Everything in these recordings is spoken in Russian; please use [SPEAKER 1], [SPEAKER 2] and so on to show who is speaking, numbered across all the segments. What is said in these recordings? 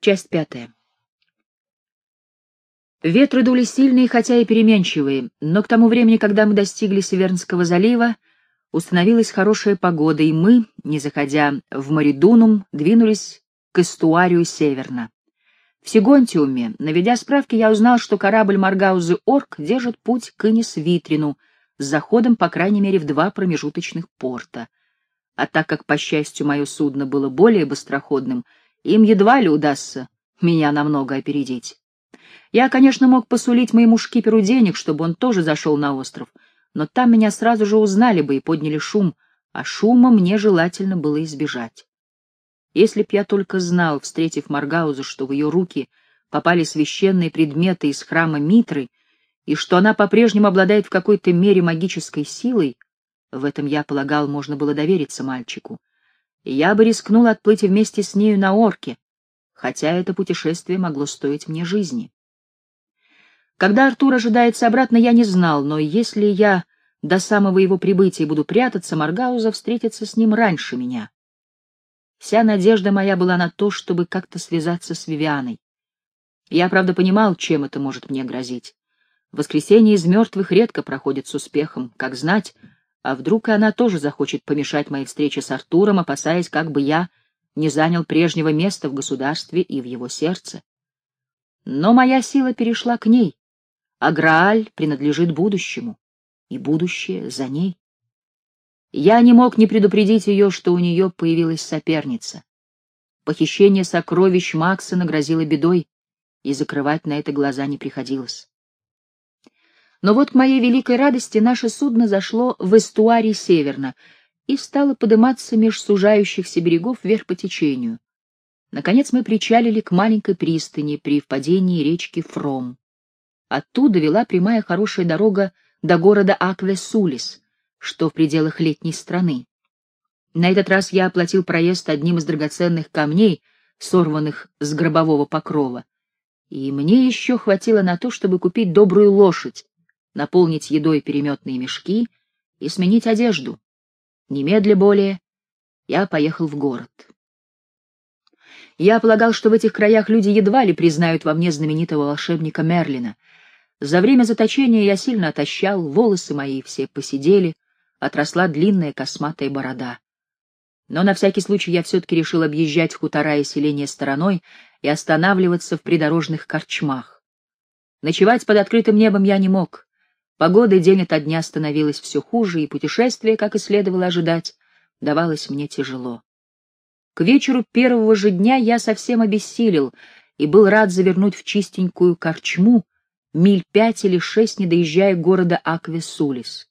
[SPEAKER 1] Часть пятая. Ветры дули сильные, хотя и переменчивые, но к тому времени, когда мы достигли Севернского залива, установилась хорошая погода, и мы, не заходя в Маридунум, двинулись к эстуарию северно. В Сигонтиуме, наведя справки, я узнал, что корабль Маргаузы Орк держит путь к Инис-Витрину с заходом, по крайней мере, в два промежуточных порта. А так как, по счастью, мое судно было более быстроходным, им едва ли удастся меня намного опередить. Я, конечно, мог посулить моему шкиперу денег, чтобы он тоже зашел на остров, но там меня сразу же узнали бы и подняли шум, а шума мне желательно было избежать. Если б я только знал, встретив Маргаузу, что в ее руки попали священные предметы из храма Митры, и что она по-прежнему обладает в какой-то мере магической силой, в этом, я полагал, можно было довериться мальчику. Я бы рискнул отплыть вместе с нею на орке, хотя это путешествие могло стоить мне жизни. Когда Артур ожидается обратно, я не знал, но если я до самого его прибытия буду прятаться, Маргауза встретится с ним раньше меня. Вся надежда моя была на то, чтобы как-то связаться с Вивианой. Я, правда, понимал, чем это может мне грозить. Воскресение из мертвых редко проходит с успехом, как знать, а вдруг и она тоже захочет помешать моей встрече с Артуром, опасаясь, как бы я не занял прежнего места в государстве и в его сердце. Но моя сила перешла к ней, а Грааль принадлежит будущему, и будущее за ней. Я не мог не предупредить ее, что у нее появилась соперница. Похищение сокровищ Макса нагрозило бедой, и закрывать на это глаза не приходилось. Но вот к моей великой радости наше судно зашло в эстуарий северно и стало подниматься меж сужающихся берегов вверх по течению. Наконец мы причалили к маленькой пристани при впадении речки Фром. Оттуда вела прямая хорошая дорога до города Аквесулис, что в пределах летней страны. На этот раз я оплатил проезд одним из драгоценных камней, сорванных с гробового покрова, и мне еще хватило на то, чтобы купить добрую лошадь, наполнить едой переметные мешки и сменить одежду. Немедля более я поехал в город. Я полагал, что в этих краях люди едва ли признают во мне знаменитого волшебника Мерлина. За время заточения я сильно отощал, волосы мои все посидели, отросла длинная косматая борода. Но на всякий случай я все-таки решил объезжать хутора и селения стороной и останавливаться в придорожных корчмах. Ночевать под открытым небом я не мог. Погода день ото дня становилась все хуже, и путешествие, как и следовало ожидать, давалось мне тяжело. К вечеру первого же дня я совсем обессилел и был рад завернуть в чистенькую корчму, миль пять или шесть, не доезжая города Аквесулис.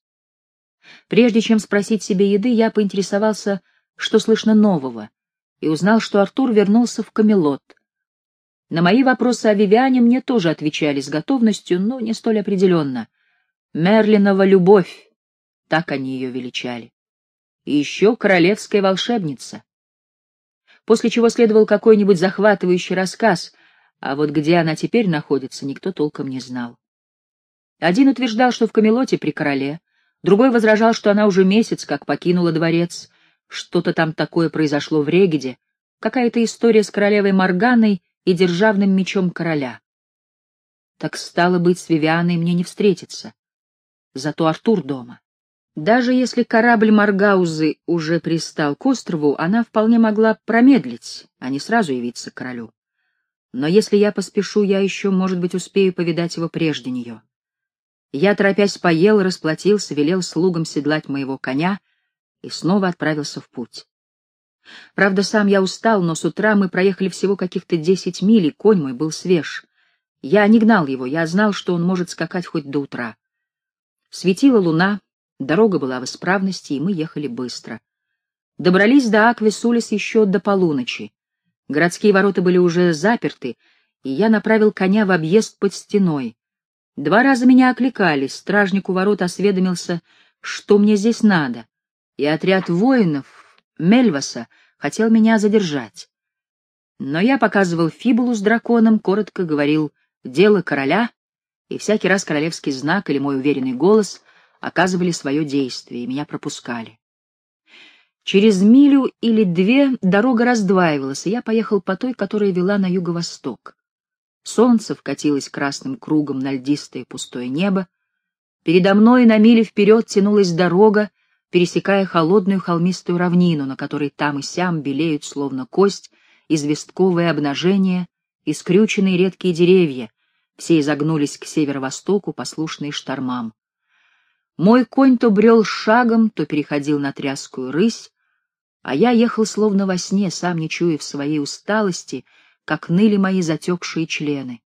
[SPEAKER 1] Прежде чем спросить себе еды, я поинтересовался, что слышно нового, и узнал, что Артур вернулся в Камелот. На мои вопросы о Вивиане мне тоже отвечали с готовностью, но не столь определенно. Мерлинова любовь, так они ее величали. И еще королевская волшебница. После чего следовал какой-нибудь захватывающий рассказ, а вот где она теперь находится, никто толком не знал. Один утверждал, что в Камелоте при короле, другой возражал, что она уже месяц как покинула дворец, что-то там такое произошло в Регеде, какая-то история с королевой Морганой и державным мечом короля. Так стало быть, с Вивианой мне не встретиться зато Артур дома. Даже если корабль Маргаузы уже пристал к острову, она вполне могла промедлить, а не сразу явиться к королю. Но если я поспешу, я еще, может быть, успею повидать его прежде нее. Я, торопясь, поел, расплатился, велел слугам седлать моего коня и снова отправился в путь. Правда, сам я устал, но с утра мы проехали всего каких-то десять миль, и конь мой был свеж. Я не гнал его, я знал, что он может скакать хоть до утра. Светила луна, дорога была в исправности, и мы ехали быстро. Добрались до Аквисулис еще до полуночи. Городские ворота были уже заперты, и я направил коня в объезд под стеной. Два раза меня окликали, стражник у ворот осведомился, что мне здесь надо, и отряд воинов Мельваса хотел меня задержать. Но я показывал фибулу с драконом, коротко говорил «дело короля», и всякий раз королевский знак или мой уверенный голос оказывали свое действие, и меня пропускали. Через милю или две дорога раздваивалась, и я поехал по той, которая вела на юго-восток. Солнце вкатилось красным кругом на льдистое пустое небо. Передо мной на миле вперед тянулась дорога, пересекая холодную холмистую равнину, на которой там и сям белеют, словно кость, известковое обнажение и скрюченные редкие деревья, все изогнулись к северо-востоку, послушные штормам. Мой конь то брел шагом, то переходил на тряскую рысь, а я ехал словно во сне, сам не чуя в своей усталости, как ныли мои затекшие члены.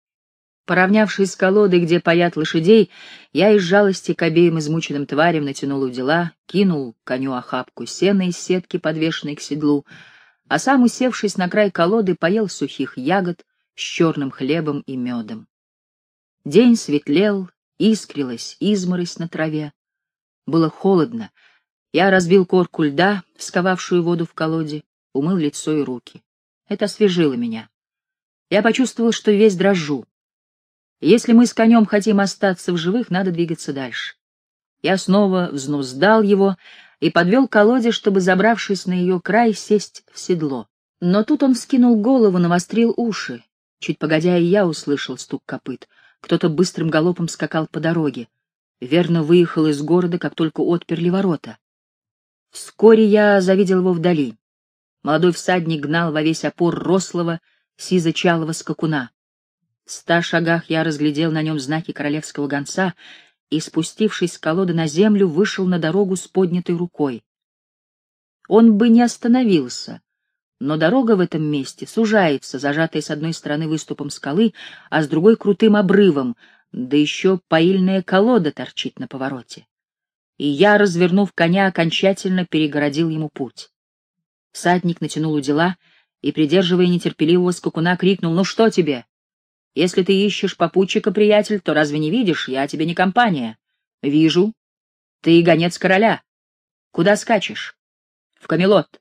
[SPEAKER 1] Поравнявшись с колодой, где паят лошадей, я из жалости к обеим измученным тварям натянул удила, кинул коню охапку сена из сетки, подвешенной к седлу, а сам, усевшись на край колоды, поел сухих ягод с черным хлебом и медом. День светлел, искрилась изморозь на траве. Было холодно. Я разбил корку льда, сковавшую воду в колоде, умыл лицо и руки. Это освежило меня. Я почувствовал, что весь дрожу. Если мы с конем хотим остаться в живых, надо двигаться дальше. Я снова взнуздал его и подвел колоде, чтобы, забравшись на ее край, сесть в седло. Но тут он вскинул голову, навострил уши. Чуть погодя, и я услышал стук копыт. Кто-то быстрым галопом скакал по дороге. Верно выехал из города, как только отперли ворота. Вскоре я завидел его вдали. Молодой всадник гнал во весь опор рослого, сизо-чалого скакуна. В ста шагах я разглядел на нем знаки королевского гонца и, спустившись с колоды на землю, вышел на дорогу с поднятой рукой. Он бы не остановился, но дорога в этом месте сужается, зажатая с одной стороны выступом скалы, а с другой — крутым обрывом, да еще поильная колода торчит на повороте. И я, развернув коня, окончательно перегородил ему путь. Садник натянул удила и, придерживая нетерпеливого скакуна, крикнул «Ну что тебе? Если ты ищешь попутчика, приятель, то разве не видишь? Я тебе не компания. Вижу. Ты гонец короля. Куда скачешь? В Камелот.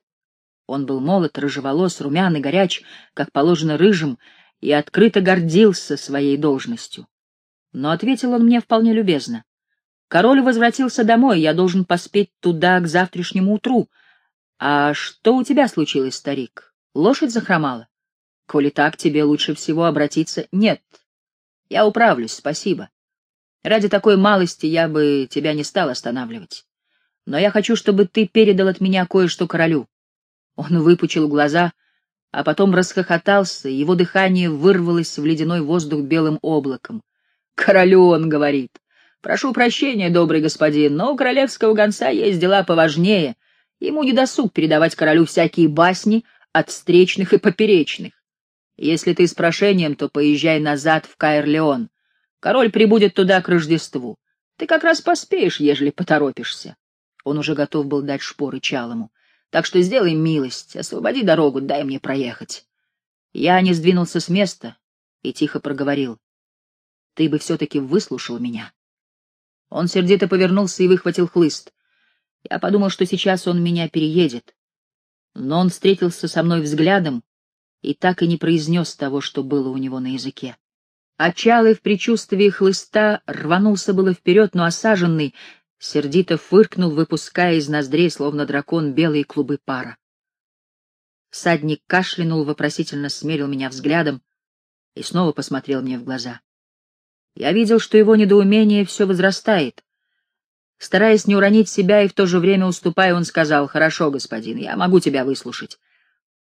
[SPEAKER 1] Он был молод, рыжеволос, румяный, горяч, как положено рыжим, и открыто гордился своей должностью. Но ответил он мне вполне любезно. Король возвратился домой, я должен поспеть туда к завтрашнему утру. А что у тебя случилось, старик? Лошадь захромала? Коли так, тебе лучше всего обратиться... Нет, я управлюсь, спасибо. Ради такой малости я бы тебя не стал останавливать. Но я хочу, чтобы ты передал от меня кое-что королю. Он выпучил глаза, а потом расхохотался, его дыхание вырвалось в ледяной воздух белым облаком. «Королю он говорит. Прошу прощения, добрый господин, но у королевского гонца есть дела поважнее. Ему не досуг передавать королю всякие басни от встречных и поперечных. Если ты с прошением, то поезжай назад в Каэр-Леон. Король прибудет туда к Рождеству. Ты как раз поспеешь, ежели поторопишься». Он уже готов был дать шпоры Чалому. Так что сделай милость, освободи дорогу, дай мне проехать. Я не сдвинулся с места и тихо проговорил. Ты бы все-таки выслушал меня. Он сердито повернулся и выхватил хлыст. Я подумал, что сейчас он меня переедет. Но он встретился со мной взглядом и так и не произнес того, что было у него на языке. Очалый в предчувствии хлыста рванулся было вперед, но осаженный сердито фыркнул, выпуская из ноздрей, словно дракон, белые клубы пара. Садник кашлянул, вопросительно смерил меня взглядом и снова посмотрел мне в глаза. Я видел, что его недоумение все возрастает. Стараясь не уронить себя и в то же время уступая, он сказал, «Хорошо, господин, я могу тебя выслушать.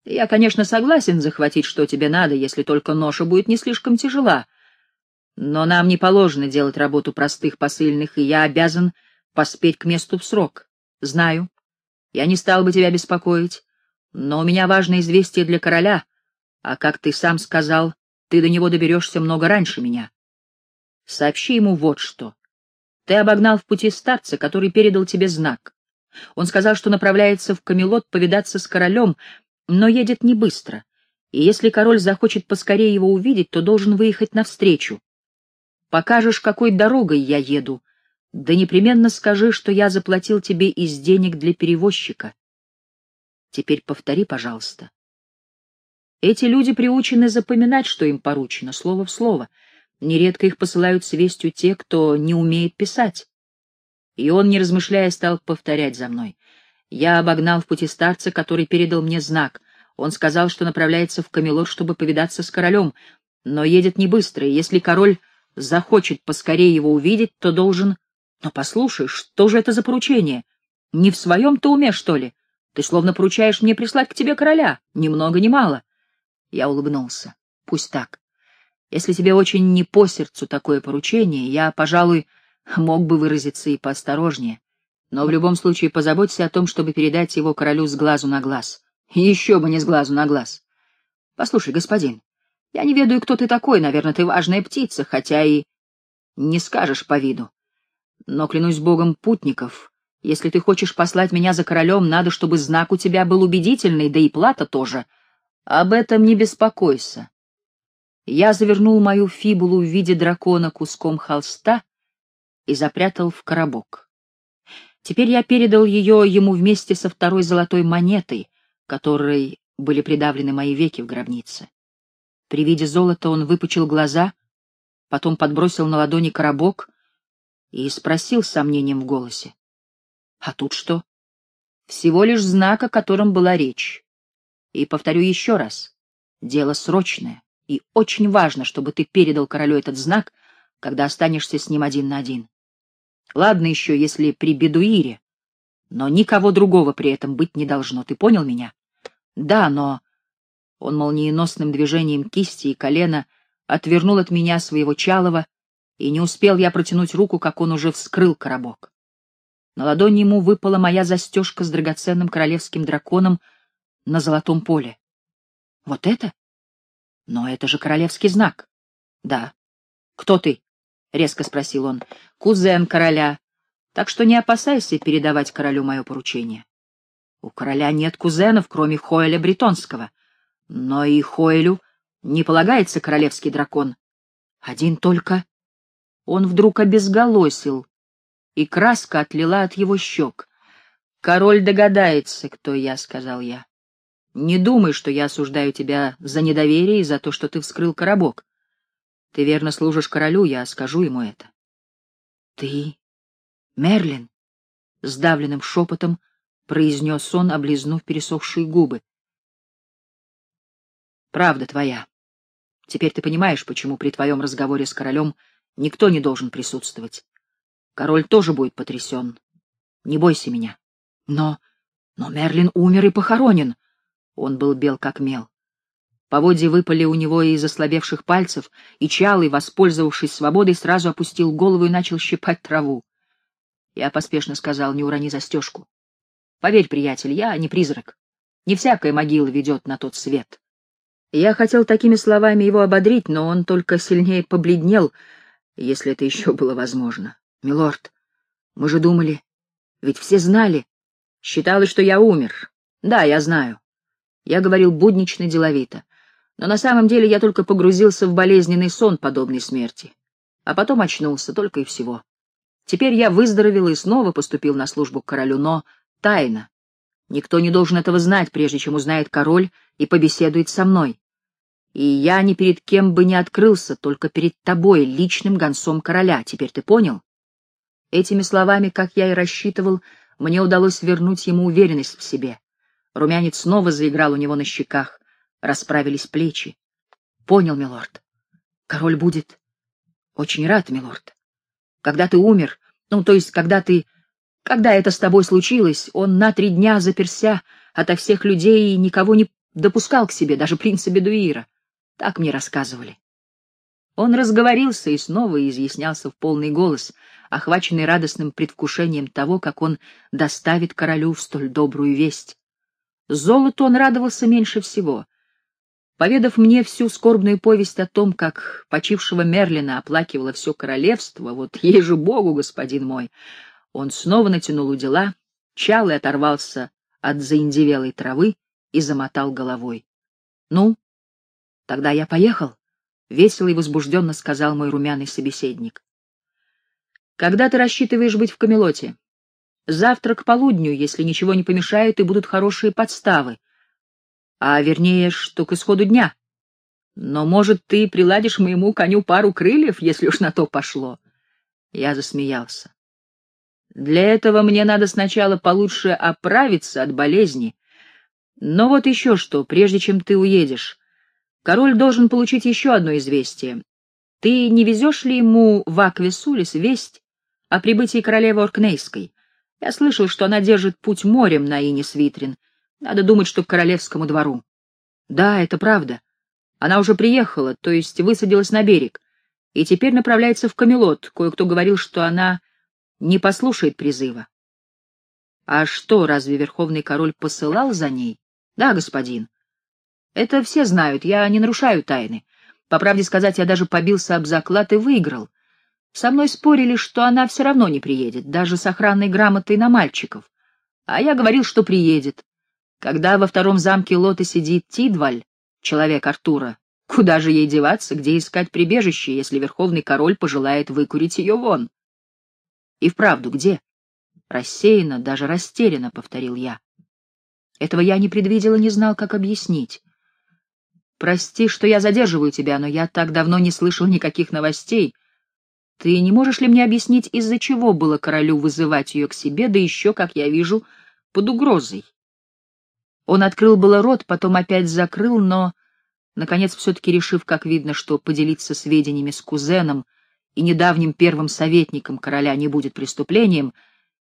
[SPEAKER 1] Я, конечно, согласен захватить, что тебе надо, если только ноша будет не слишком тяжела. Но нам не положено делать работу простых посыльных, и я обязан поспеть к месту в срок. Знаю. Я не стал бы тебя беспокоить. Но у меня важное известие для короля, а, как ты сам сказал, ты до него доберешься много раньше меня. Сообщи ему вот что. Ты обогнал в пути старца, который передал тебе знак. Он сказал, что направляется в Камелот повидаться с королем, но едет не быстро, и если король захочет поскорее его увидеть, то должен выехать навстречу. Покажешь, какой дорогой я еду, да непременно скажи, что я заплатил тебе из денег для перевозчика. Теперь повтори, пожалуйста. Эти люди приучены запоминать, что им поручено, слово в слово. Нередко их посылают с вестью те, кто не умеет писать. И он, не размышляя, стал повторять за мной. Я обогнал в пути старца, который передал мне знак. Он сказал, что направляется в Камелот, чтобы повидаться с королем, но едет не быстро, и если король захочет поскорее его увидеть, то должен... Но послушай, что же это за поручение? Не в своем-то уме, что ли? Ты словно поручаешь мне прислать к тебе короля, ни много ни мало. Я улыбнулся. Пусть так. Если тебе очень не по сердцу такое поручение, я, пожалуй, мог бы выразиться и поосторожнее. Но в любом случае позаботься о том, чтобы передать его королю с глазу на глаз. Еще бы не с глазу на глаз. Послушай, господин, я не ведаю, кто ты такой, наверное, ты важная птица, хотя и не скажешь по виду. Но, клянусь богом путников, если ты хочешь послать меня за королем, надо, чтобы знак у тебя был убедительный, да и плата тоже. Об этом не беспокойся. Я завернул мою фибулу в виде дракона куском холста и запрятал в коробок. Теперь я передал ее ему вместе со второй золотой монетой, которой были придавлены мои веки в гробнице. При виде золота он выпучил глаза, потом подбросил на ладони коробок и спросил с сомнением в голосе. — А тут что? — Всего лишь знак, о котором была речь. И повторю еще раз, дело срочное, и очень важно, чтобы ты передал королю этот знак, когда останешься с ним один на один. Ладно еще, если при Бедуире, но никого другого при этом быть не должно. Ты понял меня? Да, но... Он молниеносным движением кисти и колена отвернул от меня своего чалова, и не успел я протянуть руку, как он уже вскрыл коробок. На ладони ему выпала моя застежка с драгоценным королевским драконом на золотом поле. Вот это? Но это же королевский знак. Да. Кто ты? резко спросил он. Кузен короля. Так что не опасайся передавать королю мое поручение. У короля нет кузенов, кроме Хоэля Бретонского. Но и Хоэлю не полагается королевский дракон. Один только. Он вдруг обезголосил, и краска отлила от его щек. «Король догадается, кто я», — сказал я. «Не думай, что я осуждаю тебя за недоверие и за то, что ты вскрыл коробок. Ты верно служишь королю, я скажу ему это. Ты, Мерлин, сдавленным шепотом произнес он, облизнув пересохшие губы. Правда твоя. Теперь ты понимаешь, почему при твоем разговоре с королем никто не должен присутствовать. Король тоже будет потрясен. Не бойся меня. Но... но Мерлин умер и похоронен. Он был бел как мел. Поводья выпали у него из ослабевших пальцев, и Чалый, воспользовавшись свободой, сразу опустил голову и начал щипать траву. Я поспешно сказал, не урони застежку. Поверь, приятель, я не призрак. Не всякая могила ведет на тот свет. Я хотел такими словами его ободрить, но он только сильнее побледнел, если это еще было возможно. Милорд, мы же думали, ведь все знали. Считалось, что я умер. Да, я знаю. Я говорил буднично деловито. Но на самом деле я только погрузился в болезненный сон подобной смерти. А потом очнулся, только и всего. Теперь я выздоровел и снова поступил на службу к королю, но тайно. Никто не должен этого знать, прежде чем узнает король и побеседует со мной. И я ни перед кем бы не открылся, только перед тобой, личным гонцом короля. Теперь ты понял? Этими словами, как я и рассчитывал, мне удалось вернуть ему уверенность в себе. Румянец снова заиграл у него на щеках расправились плечи. Понял, милорд. Король будет очень рад, милорд. Когда ты умер, ну, то есть, когда ты... Когда это с тобой случилось, он на три дня заперся ото всех людей и никого не допускал к себе, даже принца Бедуира. Так мне рассказывали. Он разговорился и снова изъяснялся в полный голос, охваченный радостным предвкушением того, как он доставит королю столь добрую весть. Золоту он радовался меньше всего. Поведав мне всю скорбную повесть о том, как почившего Мерлина оплакивало все королевство, вот ей же богу, господин мой, он снова натянул удила, чал и оторвался от заиндевелой травы и замотал головой. — Ну, тогда я поехал, — весело и возбужденно сказал мой румяный собеседник. — Когда ты рассчитываешь быть в Камелоте? — Завтра к полудню, если ничего не помешает, и будут хорошие подставы а вернее, что к исходу дня. Но, может, ты приладишь моему коню пару крыльев, если уж на то пошло. Я засмеялся. Для этого мне надо сначала получше оправиться от болезни. Но вот еще что, прежде чем ты уедешь, король должен получить еще одно известие. Ты не везешь ли ему в Аквесулис весть о прибытии королевы Оркнейской? Я слышал, что она держит путь морем на Инис Витрин. Надо думать, что к королевскому двору. Да, это правда. Она уже приехала, то есть высадилась на берег, и теперь направляется в Камелот. Кое-кто говорил, что она не послушает призыва. А что, разве верховный король посылал за ней? Да, господин. Это все знают, я не нарушаю тайны. По правде сказать, я даже побился об заклад и выиграл. Со мной спорили, что она все равно не приедет, даже с охранной грамотой на мальчиков. А я говорил, что приедет. Когда во втором замке Лоты сидит Тидваль, человек Артура, куда же ей деваться, где искать прибежище, если верховный король пожелает выкурить ее вон? И вправду, где? Рассеянно, даже растерянно, — повторил я. Этого я не предвидел и не знал, как объяснить. Прости, что я задерживаю тебя, но я так давно не слышал никаких новостей. Ты не можешь ли мне объяснить, из-за чего было королю вызывать ее к себе, да еще, как я вижу, под угрозой? Он открыл было рот, потом опять закрыл, но, наконец, все-таки решив, как видно, что поделиться сведениями с кузеном и недавним первым советником короля не будет преступлением,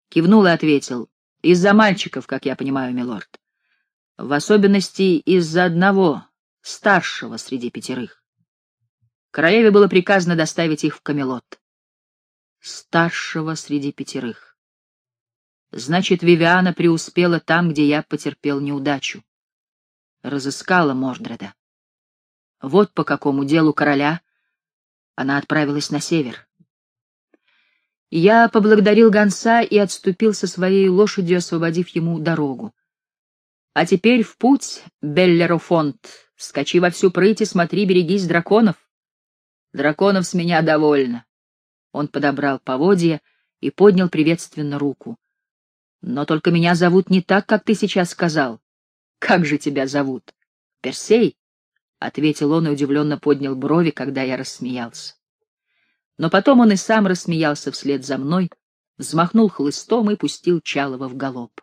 [SPEAKER 1] кивнул и ответил, «Из-за мальчиков, как я понимаю, милорд. В особенности из-за одного, старшего среди пятерых. Королеве было приказано доставить их в Камелот. Старшего среди пятерых. Значит, Вивиана преуспела там, где я потерпел неудачу. Разыскала Мордреда. Вот по какому делу короля она отправилась на север. Я поблагодарил гонца и отступил со своей лошадью, освободив ему дорогу. А теперь в путь, Беллерофонт, скачи во всю прыть и смотри, берегись драконов. Драконов с меня довольно. Он подобрал поводья и поднял приветственно руку. Но только меня зовут не так, как ты сейчас сказал. Как же тебя зовут? Персей? — ответил он и удивленно поднял брови, когда я рассмеялся. Но потом он и сам рассмеялся вслед за мной, взмахнул хлыстом и пустил Чалова в галоп.